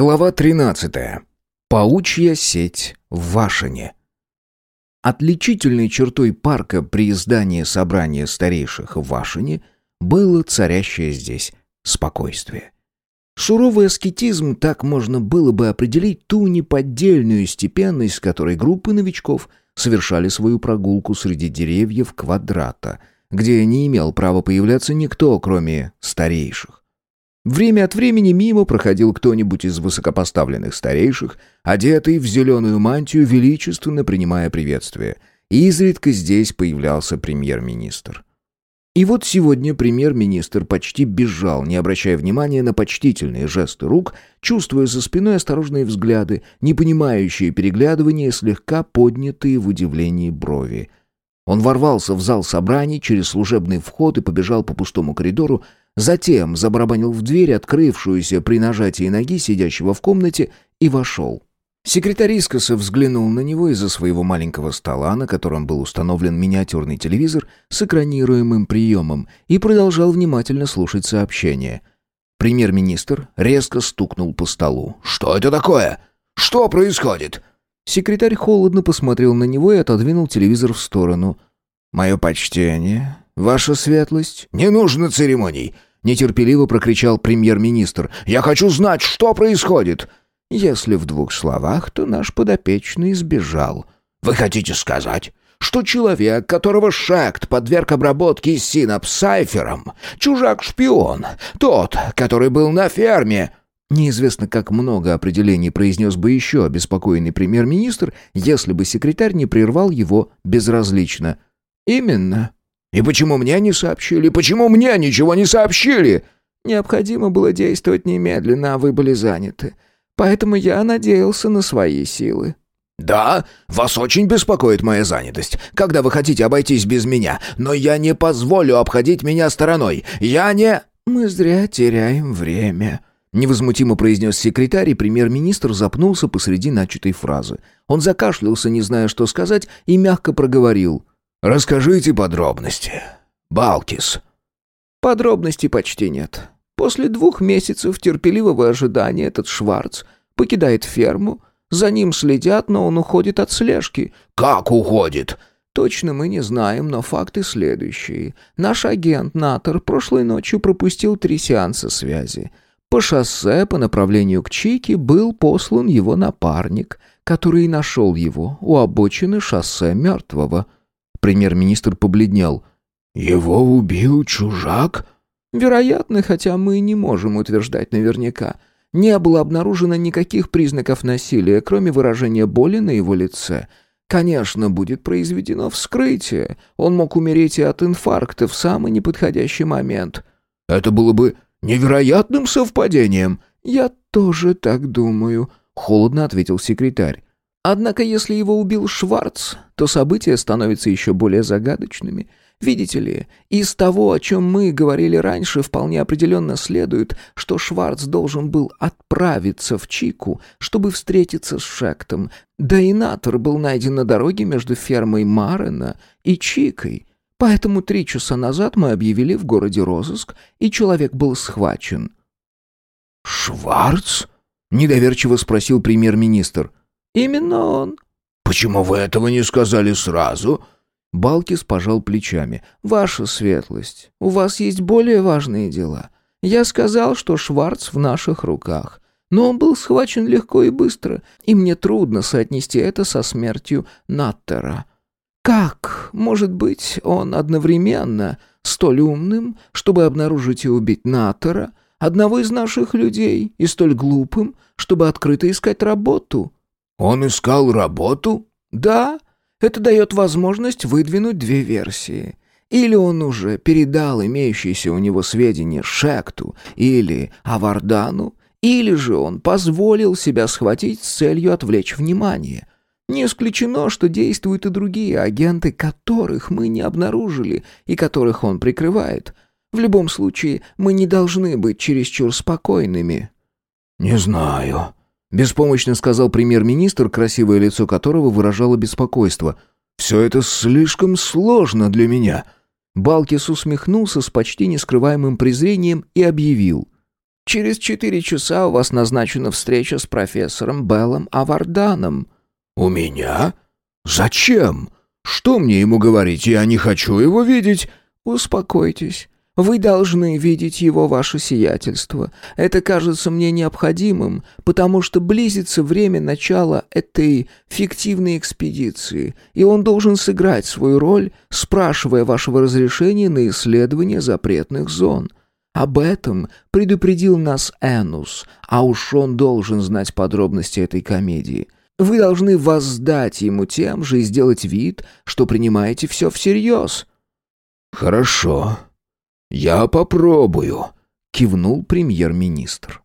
Глава 13. Паучья сеть в Вашине. Отличительной чертой парка при издании собрания старейших в Вашине было царящее здесь спокойствие. Суровый аскетизм так можно было бы определить ту неподдельную степенность, с которой группы новичков совершали свою прогулку среди деревьев квадрата, где не имел права появляться никто, кроме старейших. Время от времени мимо проходил кто-нибудь из высокопоставленных старейших, одетый в зеленую мантию, величественно принимая приветствие. И изредка здесь появлялся премьер-министр. И вот сегодня премьер-министр почти бежал, не обращая внимания на почтительные жесты рук, чувствуя за спиной осторожные взгляды, непонимающие переглядывания, слегка поднятые в удивлении брови. Он ворвался в зал собраний через служебный вход и побежал по пустому коридору, Затем забарабанил в дверь, открывшуюся при нажатии ноги сидящего в комнате, и вошел. Секретарь искоса взглянул на него из-за своего маленького стола, на котором был установлен миниатюрный телевизор с экранируемым приемом, и продолжал внимательно слушать сообщение. Премьер-министр резко стукнул по столу. «Что это такое? Что происходит?» Секретарь холодно посмотрел на него и отодвинул телевизор в сторону. «Мое почтение, ваша светлость». «Не нужно церемоний. Нетерпеливо прокричал премьер-министр. «Я хочу знать, что происходит!» «Если в двух словах, то наш подопечный сбежал». «Вы хотите сказать, что человек, которого Шект подверг обработке синапсайфером, чужак-шпион, тот, который был на ферме...» Неизвестно, как много определений произнес бы еще обеспокоенный премьер-министр, если бы секретарь не прервал его безразлично. «Именно», и почему мне не сообщили? Почему мне ничего не сообщили? Необходимо было действовать немедленно, а вы были заняты. Поэтому я надеялся на свои силы. «Да, вас очень беспокоит моя занятость, когда вы хотите обойтись без меня, но я не позволю обходить меня стороной. Я не...» «Мы зря теряем время», — невозмутимо произнес секретарь, и премьер-министр запнулся посреди начатой фразы. Он закашлялся, не зная, что сказать, и мягко проговорил. «Расскажите подробности. Балкис». «Подробностей почти нет. После двух месяцев терпеливого ожидания этот Шварц покидает ферму, за ним следят, но он уходит от слежки». «Как уходит?» «Точно мы не знаем, но факты следующие. Наш агент Натор прошлой ночью пропустил три сеанса связи. По шоссе по направлению к Чике был послан его напарник, который нашел его у обочины шоссе мертвого». Премьер-министр побледнел. «Его убил чужак?» «Вероятно, хотя мы не можем утверждать наверняка. Не было обнаружено никаких признаков насилия, кроме выражения боли на его лице. Конечно, будет произведено вскрытие. Он мог умереть и от инфаркта в самый неподходящий момент». «Это было бы невероятным совпадением». «Я тоже так думаю», — холодно ответил секретарь. Однако, если его убил Шварц, то события становятся еще более загадочными. Видите ли, из того, о чем мы говорили раньше, вполне определенно следует, что Шварц должен был отправиться в Чику, чтобы встретиться с Шектом. Да и Натор был найден на дороге между фермой Марена и Чикой. Поэтому три часа назад мы объявили в городе розыск, и человек был схвачен. «Шварц?» — недоверчиво спросил премьер-министр. «Именно он». «Почему вы этого не сказали сразу?» Балкис пожал плечами. «Ваша светлость, у вас есть более важные дела. Я сказал, что Шварц в наших руках. Но он был схвачен легко и быстро, и мне трудно соотнести это со смертью Наттера. Как, может быть, он одновременно столь умным, чтобы обнаружить и убить Наттера, одного из наших людей, и столь глупым, чтобы открыто искать работу?» «Он искал работу?» «Да, это дает возможность выдвинуть две версии. Или он уже передал имеющиеся у него сведения Шекту или Авардану, или же он позволил себя схватить с целью отвлечь внимание. Не исключено, что действуют и другие агенты, которых мы не обнаружили и которых он прикрывает. В любом случае, мы не должны быть чересчур спокойными». «Не знаю», Беспомощно сказал премьер-министр, красивое лицо которого выражало беспокойство. «Все это слишком сложно для меня». Балкис усмехнулся с почти нескрываемым презрением и объявил. Через четыре часа у вас назначена встреча с профессором Беллом Аварданом». «У меня? Зачем? Что мне ему говорить? Я не хочу его видеть». «Успокойтесь. Вы должны видеть его ваше сиятельство. Это кажется мне необходимым, потому что близится время начала этой фиктивной экспедиции, и он должен сыграть свою роль, спрашивая вашего разрешения на исследование запретных зон. Об этом предупредил нас Энус, а уж он должен знать подробности этой комедии. Вы должны воздать ему тем же и сделать вид, что принимаете все всерьез». «Хорошо. Я попробую», — кивнул премьер-министр.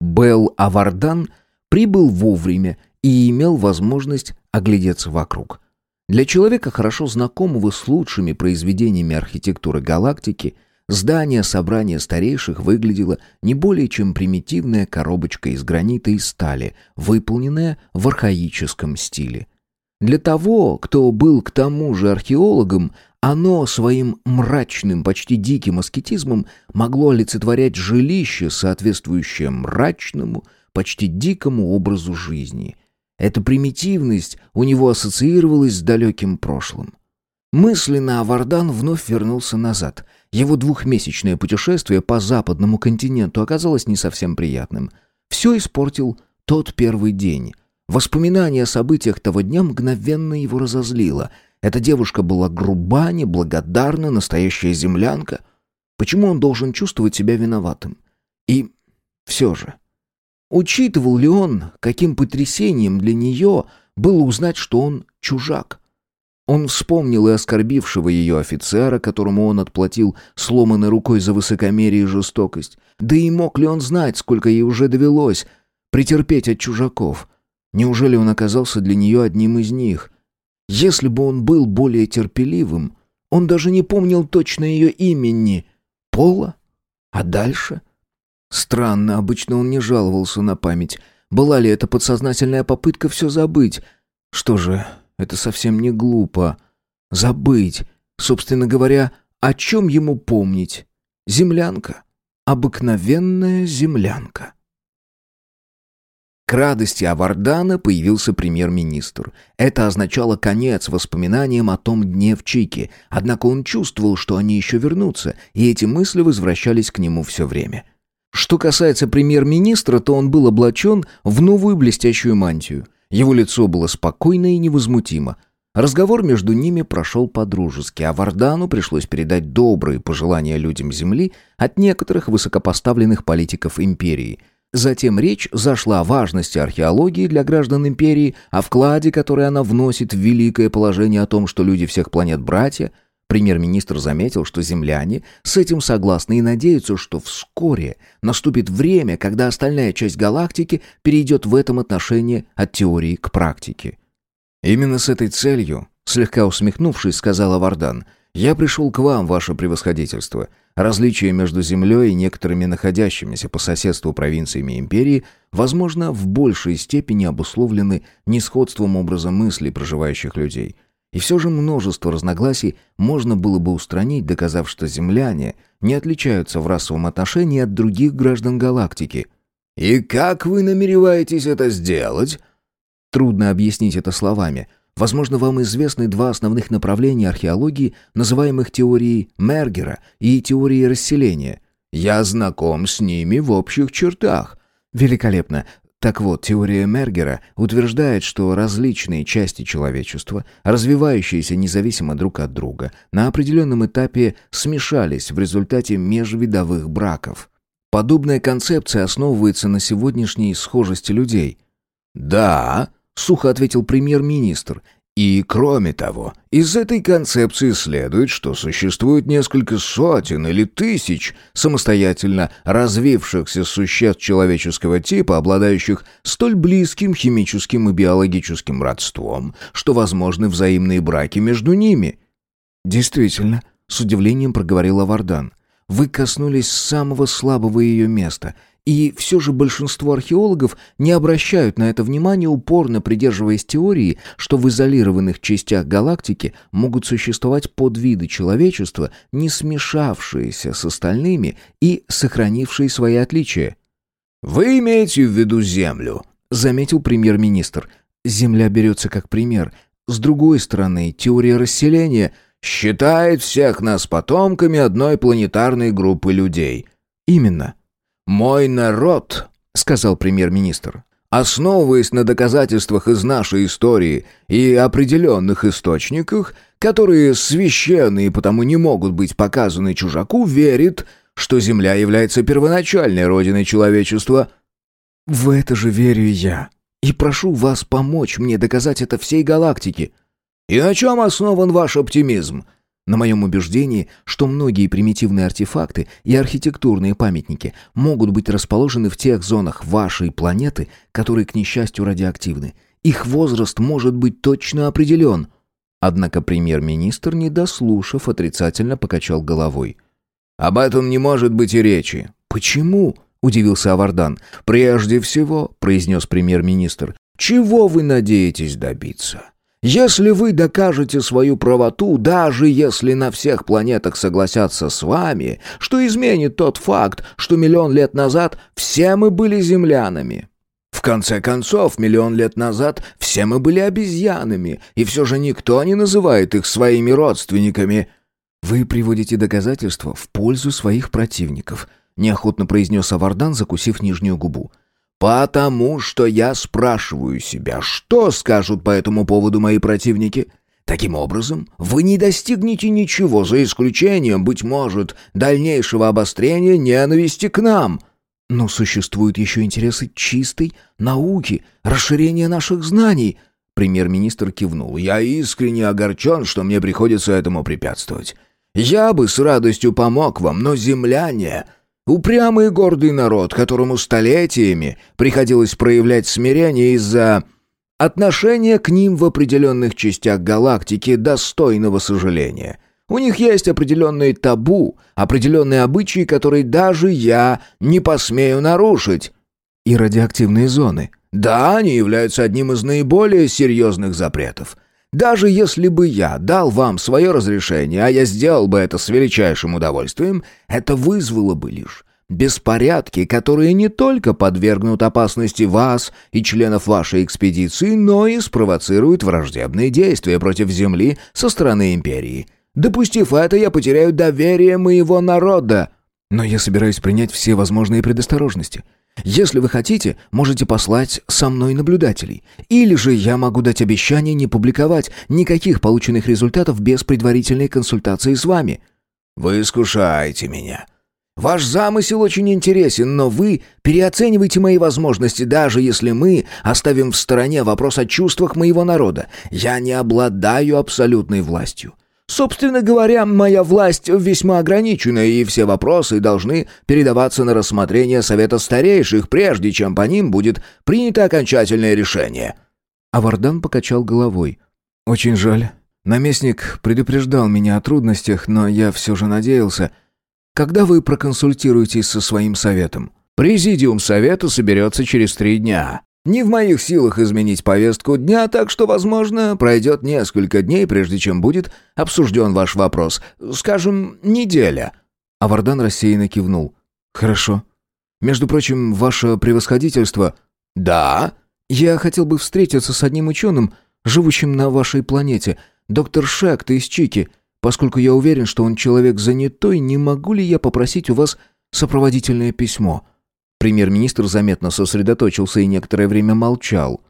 Белл Авардан прибыл вовремя и имел возможность оглядеться вокруг. Для человека, хорошо знакомого с лучшими произведениями архитектуры галактики, здание собрания старейших выглядело не более чем примитивная коробочка из гранита и стали, выполненная в архаическом стиле. Для того, кто был к тому же археологом, оно своим мрачным, почти диким аскетизмом могло олицетворять жилище, соответствующее мрачному, почти дикому образу жизни – эта примитивность у него ассоциировалась с далеким прошлым. Мысленно Авардан вновь вернулся назад. Его двухмесячное путешествие по западному континенту оказалось не совсем приятным. Все испортил тот первый день. Воспоминание о событиях того дня мгновенно его разозлило. Эта девушка была груба, неблагодарна, настоящая землянка. Почему он должен чувствовать себя виноватым? И все же... Учитывал ли он, каким потрясением для нее было узнать, что он чужак? Он вспомнил и оскорбившего ее офицера, которому он отплатил сломанной рукой за высокомерие и жестокость. Да и мог ли он знать, сколько ей уже довелось претерпеть от чужаков? Неужели он оказался для нее одним из них? Если бы он был более терпеливым, он даже не помнил точно ее имени. Пола? А дальше? — Странно, обычно он не жаловался на память. Была ли это подсознательная попытка все забыть? Что же, это совсем не глупо. Забыть. Собственно говоря, о чем ему помнить? Землянка. Обыкновенная землянка. К радости Авардана появился премьер-министр. Это означало конец воспоминаниям о том дне в Чике, однако он чувствовал, что они еще вернутся, и эти мысли возвращались к нему все время. Что касается премьер-министра, то он был облачен в новую блестящую мантию. Его лицо было спокойно и невозмутимо. Разговор между ними прошел по-дружески, а Вардану пришлось передать добрые пожелания людям Земли от некоторых высокопоставленных политиков империи. Затем речь зашла о важности археологии для граждан империи, о вкладе, который она вносит в великое положение о том, что люди всех планет братья – Премьер-министр заметил, что земляне с этим согласны и надеются, что вскоре наступит время, когда остальная часть галактики перейдет в этом отношении от теории к практике. «Именно с этой целью», — слегка усмехнувшись, сказал Вардан, «я пришел к вам, ваше превосходительство. Различия между Землей и некоторыми находящимися по соседству провинциями империи, возможно, в большей степени обусловлены несходством образа мыслей проживающих людей». И все же множество разногласий можно было бы устранить, доказав, что земляне не отличаются в расовом отношении от других граждан галактики. «И как вы намереваетесь это сделать?» Трудно объяснить это словами. Возможно, вам известны два основных направления археологии, называемых теорией Мергера и теорией расселения. Я знаком с ними в общих чертах. Великолепно. Так вот, теория Мергера утверждает, что различные части человечества, развивающиеся независимо друг от друга, на определенном этапе смешались в результате межвидовых браков. Подобная концепция основывается на сегодняшней схожести людей. «Да», — сухо ответил премьер-министр, и, кроме того, из этой концепции следует, что существует несколько сотен или тысяч самостоятельно развившихся существ человеческого типа, обладающих столь близким химическим и биологическим родством, что возможны взаимные браки между ними. «Действительно», — с удивлением проговорил Авардан. Вы коснулись самого слабого ее места, и все же большинство археологов не обращают на это внимания, упорно придерживаясь теории, что в изолированных частях галактики могут существовать подвиды человечества, не смешавшиеся с остальными и сохранившие свои отличия. «Вы имеете в виду Землю?» — заметил премьер-министр. «Земля берется как пример. С другой стороны, теория расселения считает всех нас потомками одной планетарной группы людей». «Именно». «Мой народ», — сказал премьер-министр, «основываясь на доказательствах из нашей истории и определенных источниках, которые священны и потому не могут быть показаны чужаку, верит, что Земля является первоначальной родиной человечества». «В это же верю я. И прошу вас помочь мне доказать это всей галактике». «И на чем основан ваш оптимизм?» На моем убеждении, что многие примитивные артефакты и архитектурные памятники могут быть расположены в тех зонах вашей планеты, которые, к несчастью, радиоактивны. Их возраст может быть точно определен. Однако премьер-министр, не дослушав, отрицательно покачал головой. «Об этом не может быть и речи». «Почему?» — удивился Авардан. «Прежде всего», — произнес премьер-министр, — «чего вы надеетесь добиться?» Если вы докажете свою правоту, даже если на всех планетах согласятся с вами, что изменит тот факт, что миллион лет назад все мы были землянами. В конце концов, миллион лет назад все мы были обезьянами, и все же никто не называет их своими родственниками. Вы приводите доказательства в пользу своих противников, неохотно произнес Авардан, закусив нижнюю губу. Потому что я спрашиваю себя, что скажут по этому поводу мои противники. Таким образом, вы не достигнете ничего, за исключением, быть может, дальнейшего обострения ненависти к нам. Но существуют еще интересы чистой науки, расширения наших знаний. Премьер-министр кивнул. Я искренне огорчен, что мне приходится этому препятствовать. Я бы с радостью помог вам, но земляне... Упрямый и гордый народ, которому столетиями приходилось проявлять смирение из-за отношения к ним в определенных частях галактики достойного сожаления. У них есть определенные табу, определенные обычаи, которые даже я не посмею нарушить. И радиоактивные зоны. Да, они являются одним из наиболее серьезных запретов. Даже если бы я дал вам свое разрешение, а я сделал бы это с величайшим удовольствием, это вызвало бы лишь беспорядки, которые не только подвергнут опасности вас и членов вашей экспедиции, но и спровоцируют враждебные действия против Земли со стороны Империи. Допустив это, я потеряю доверие моего народа. Но я собираюсь принять все возможные предосторожности. Если вы хотите, можете послать со мной наблюдателей. Или же я могу дать обещание не публиковать никаких полученных результатов без предварительной консультации с вами». «Вы искушаете меня. Ваш замысел очень интересен, но вы переоцениваете мои возможности, даже если мы оставим в стороне вопрос о чувствах моего народа. Я не обладаю абсолютной властью. Собственно говоря, моя власть весьма ограничена, и все вопросы должны передаваться на рассмотрение Совета Старейших, прежде чем по ним будет принято окончательное решение». Авардан покачал головой. «Очень жаль. Наместник предупреждал меня о трудностях, но я все же надеялся. Когда вы проконсультируетесь со своим советом?» «Президиум Совета соберется через три дня. Не в моих силах изменить повестку дня, так что, возможно, пройдет несколько дней, прежде чем будет обсужден ваш вопрос. Скажем, неделя». Авардан рассеянно кивнул. «Хорошо. Между прочим, ваше превосходительство...» «Да?» «Я хотел бы встретиться с одним ученым, живущим на вашей планете, доктор Шект из Чики. Поскольку я уверен, что он человек занятой, не могу ли я попросить у вас сопроводительное письмо?» Премьер-министр заметно сосредоточился и некоторое время молчал.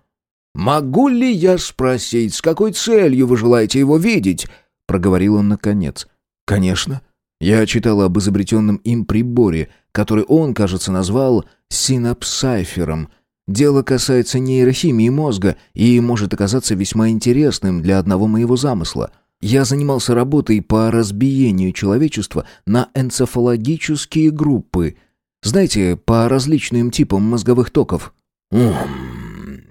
«Могу ли я спросить, с какой целью вы желаете его видеть?» — проговорил он наконец. «Конечно. Я читал об изобретенном им приборе, который он, кажется, назвал синапсайфером. Дело касается нейрохимии мозга и может оказаться весьма интересным для одного моего замысла. Я занимался работой по разбиению человечества на энцефалогические группы — знаете, по различным типам мозговых токов».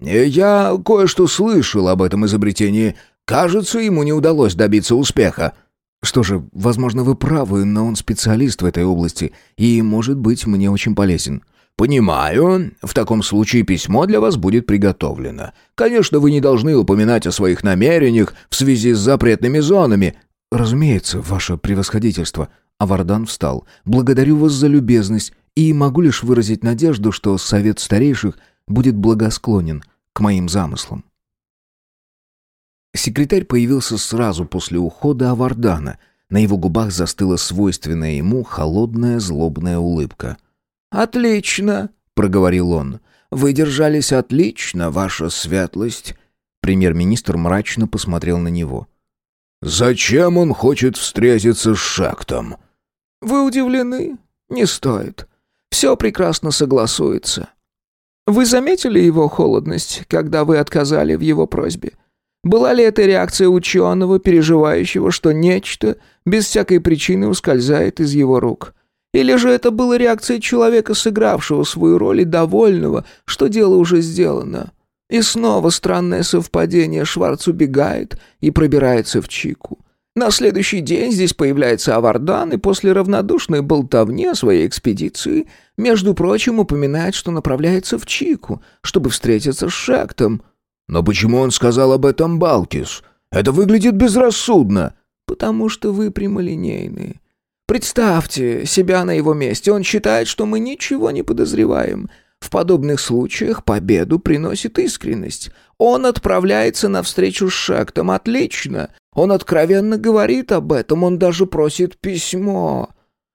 «Я кое-что слышал об этом изобретении. Кажется, ему не удалось добиться успеха». Что же, возможно, вы правы, но он специалист в этой области и, может быть, мне очень полезен. «Понимаю. В таком случае письмо для вас будет приготовлено. Конечно, вы не должны упоминать о своих намерениях в связи с запретными зонами». «Разумеется, ваше превосходительство». Авардан встал. «Благодарю вас за любезность и могу лишь выразить надежду, что совет старейших будет благосклонен к моим замыслам». Секретарь появился сразу после ухода Авардана. На его губах застыла свойственная ему холодная злобная улыбка – «Отлично», — проговорил он. «Вы держались отлично, ваша светлость». Премьер-министр мрачно посмотрел на него. «Зачем он хочет встретиться с Шактом?» «Вы удивлены? Не стоит. Все прекрасно согласуется. Вы заметили его холодность, когда вы отказали в его просьбе? Была ли это реакция ученого, переживающего, что нечто без всякой причины ускользает из его рук? Или же это была реакция человека, сыгравшего свою роль и довольного, что дело уже сделано? И снова странное совпадение. Шварц убегает и пробирается в Чику. На следующий день здесь появляется Авардан и после равнодушной болтовни о своей экспедиции, между прочим, упоминает, что направляется в Чику, чтобы встретиться с Шектом. «Но почему он сказал об этом Балкис? Это выглядит безрассудно». «Потому что вы прямолинейные. Представьте себя на его месте. Он считает, что мы ничего не подозреваем. В подобных случаях победу приносит искренность. Он отправляется навстречу с Шектом. Отлично. Он откровенно говорит об этом. Он даже просит письмо.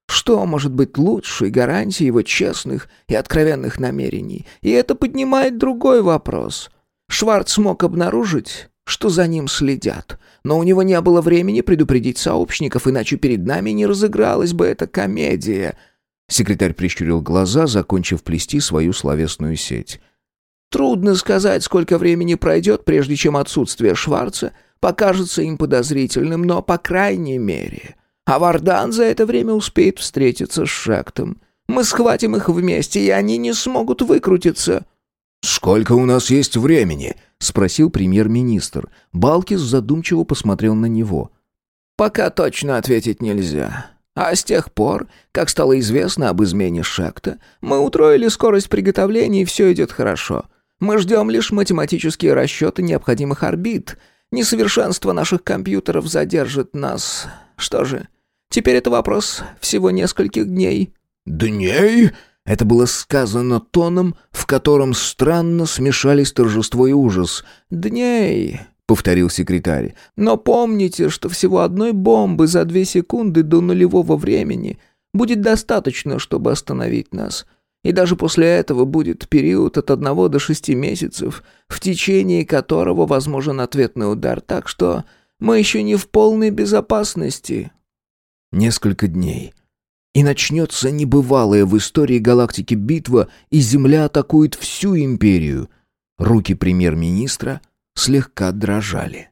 Что может быть лучшей гарантией его честных и откровенных намерений? И это поднимает другой вопрос. Шварц смог обнаружить, что за ним следят. Но у него не было времени предупредить сообщников, иначе перед нами не разыгралась бы эта комедия». Секретарь прищурил глаза, закончив плести свою словесную сеть. «Трудно сказать, сколько времени пройдет, прежде чем отсутствие Шварца покажется им подозрительным, но, по крайней мере, Авардан за это время успеет встретиться с Шектом. Мы схватим их вместе, и они не смогут выкрутиться». «Сколько у нас есть времени?» — спросил премьер-министр. Балкис задумчиво посмотрел на него. «Пока точно ответить нельзя. А с тех пор, как стало известно об измене Шекта, мы утроили скорость приготовления, и все идет хорошо. Мы ждем лишь математические расчеты необходимых орбит. Несовершенство наших компьютеров задержит нас. Что же, теперь это вопрос всего нескольких дней». «Дней?» Это было сказано тоном, в котором странно смешались торжество и ужас. «Дней», — повторил секретарь. «Но помните, что всего одной бомбы за две секунды до нулевого времени будет достаточно, чтобы остановить нас. И даже после этого будет период от одного до шести месяцев, в течение которого возможен ответный удар, так что мы еще не в полной безопасности». Несколько дней и начнется небывалая в истории галактики битва, и Земля атакует всю империю. Руки премьер-министра слегка дрожали.